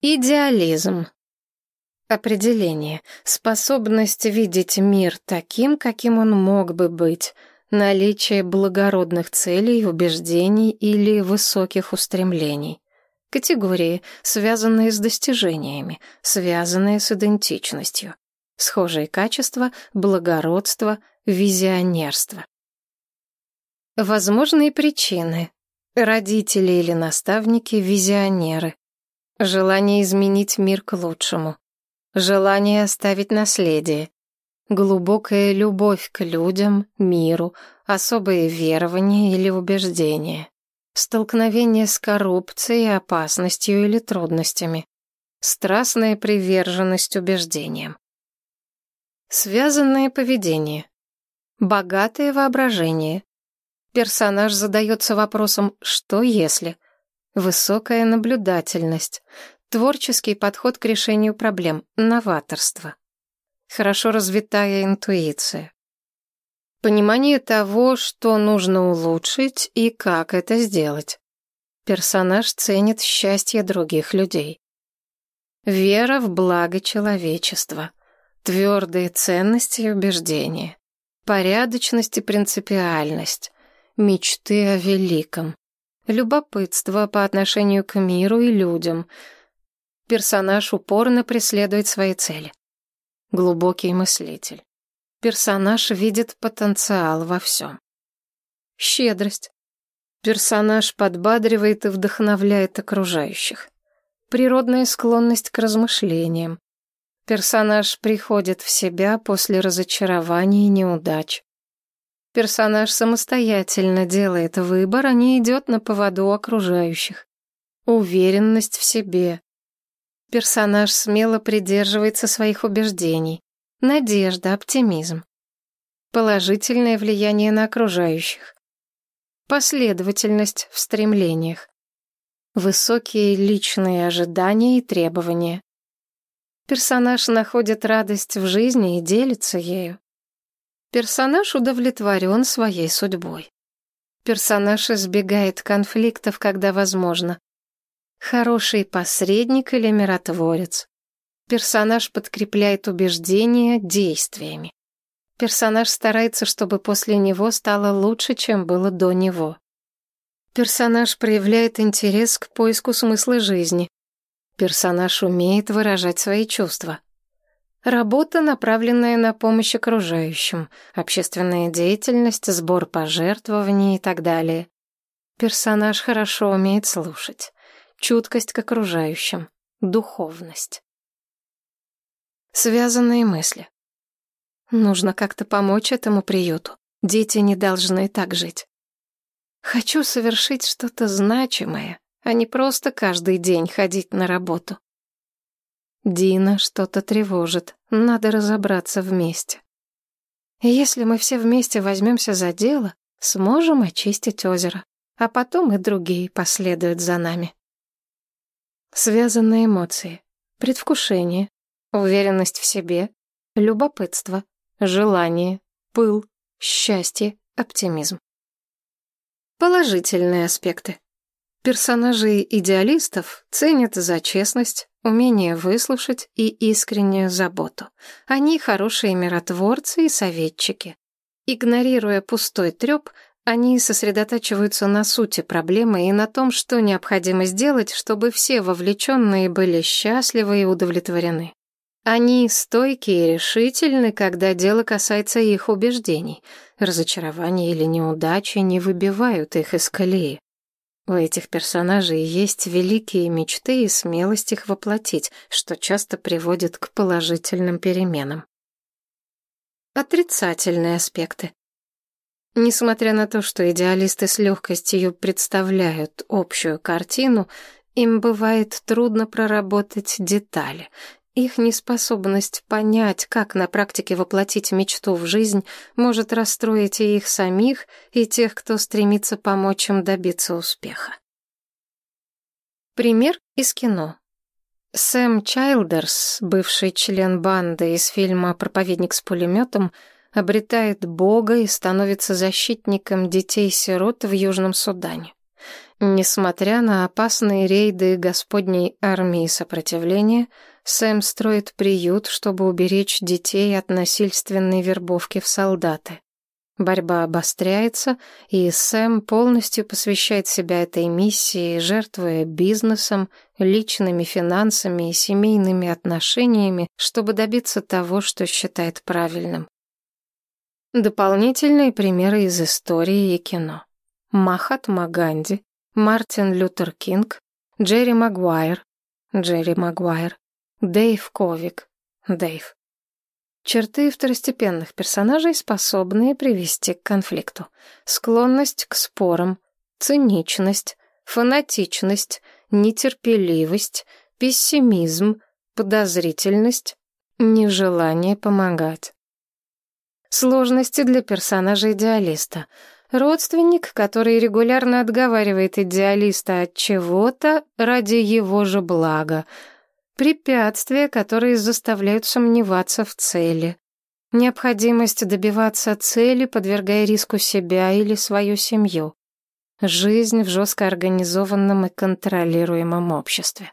Идеализм. Определение. Способность видеть мир таким, каким он мог бы быть. Наличие благородных целей, убеждений или высоких устремлений. Категории, связанные с достижениями, связанные с идентичностью. Схожие качества, благородство, визионерство. Возможные причины. Родители или наставники – визионеры. Желание изменить мир к лучшему. Желание оставить наследие. Глубокая любовь к людям, миру, особые верования или убеждения. Столкновение с коррупцией, опасностью или трудностями. Страстная приверженность убеждениям. Связанное поведение. Богатое воображение. Персонаж задается вопросом «что если?». Высокая наблюдательность, творческий подход к решению проблем, новаторство. Хорошо развитая интуиция. Понимание того, что нужно улучшить и как это сделать. Персонаж ценит счастье других людей. Вера в благо человечества. Твердые ценности и убеждения. Порядочность и принципиальность. Мечты о великом любопытство по отношению к миру и людям. Персонаж упорно преследует свои цели. Глубокий мыслитель. Персонаж видит потенциал во всем. Щедрость. Персонаж подбадривает и вдохновляет окружающих. Природная склонность к размышлениям. Персонаж приходит в себя после разочарований и неудач. Персонаж самостоятельно делает выбор, а не идет на поводу окружающих. Уверенность в себе. Персонаж смело придерживается своих убеждений. Надежда, оптимизм. Положительное влияние на окружающих. Последовательность в стремлениях. Высокие личные ожидания и требования. Персонаж находит радость в жизни и делится ею. Персонаж удовлетворен своей судьбой. Персонаж избегает конфликтов, когда возможно. Хороший посредник или миротворец. Персонаж подкрепляет убеждения действиями. Персонаж старается, чтобы после него стало лучше, чем было до него. Персонаж проявляет интерес к поиску смысла жизни. Персонаж умеет выражать свои чувства. Работа, направленная на помощь окружающим, общественная деятельность, сбор пожертвований и так далее. Персонаж хорошо умеет слушать. Чуткость к окружающим, духовность. Связанные мысли. Нужно как-то помочь этому приюту. Дети не должны так жить. Хочу совершить что-то значимое, а не просто каждый день ходить на работу. Дина что-то тревожит, надо разобраться вместе. если мы все вместе возьмемся за дело, сможем очистить озеро, а потом и другие последуют за нами. Связанные эмоции, предвкушение, уверенность в себе, любопытство, желание, пыл, счастье, оптимизм. Положительные аспекты. Персонажи идеалистов ценят за честность, умение выслушать и искреннюю заботу. Они хорошие миротворцы и советчики. Игнорируя пустой треп, они сосредотачиваются на сути проблемы и на том, что необходимо сделать, чтобы все вовлеченные были счастливы и удовлетворены. Они стойки и решительны, когда дело касается их убеждений. Разочарования или неудачи не выбивают их из колеи. У этих персонажей есть великие мечты и смелость их воплотить, что часто приводит к положительным переменам. Отрицательные аспекты. Несмотря на то, что идеалисты с легкостью представляют общую картину, им бывает трудно проработать детали, их неспособность понять, как на практике воплотить мечту в жизнь, может расстроить и их самих, и тех, кто стремится помочь им добиться успеха. Пример из кино. Сэм Чайлдерс, бывший член банды из фильма «Проповедник с пулеметом», обретает Бога и становится защитником детей-сирот в Южном Судане. Несмотря на опасные рейды Господней армии сопротивления, Сэм строит приют, чтобы уберечь детей от насильственной вербовки в солдаты. Борьба обостряется, и Сэм полностью посвящает себя этой миссии, жертвуя бизнесом, личными финансами и семейными отношениями, чтобы добиться того, что считает правильным. Дополнительные примеры из истории и кино. Махатма Ганди, Мартин Лютер Кинг, Джерри Магуайр, Джерри Магуайр, Дэйв Ковик, Дэйв. Черты второстепенных персонажей, способные привести к конфликту. Склонность к спорам, циничность, фанатичность, нетерпеливость, пессимизм, подозрительность, нежелание помогать. Сложности для персонажа идеалиста. Родственник, который регулярно отговаривает идеалиста от чего-то ради его же блага. Препятствия, которые заставляют сомневаться в цели. Необходимость добиваться цели, подвергая риску себя или свою семью. Жизнь в жестко организованном и контролируемом обществе.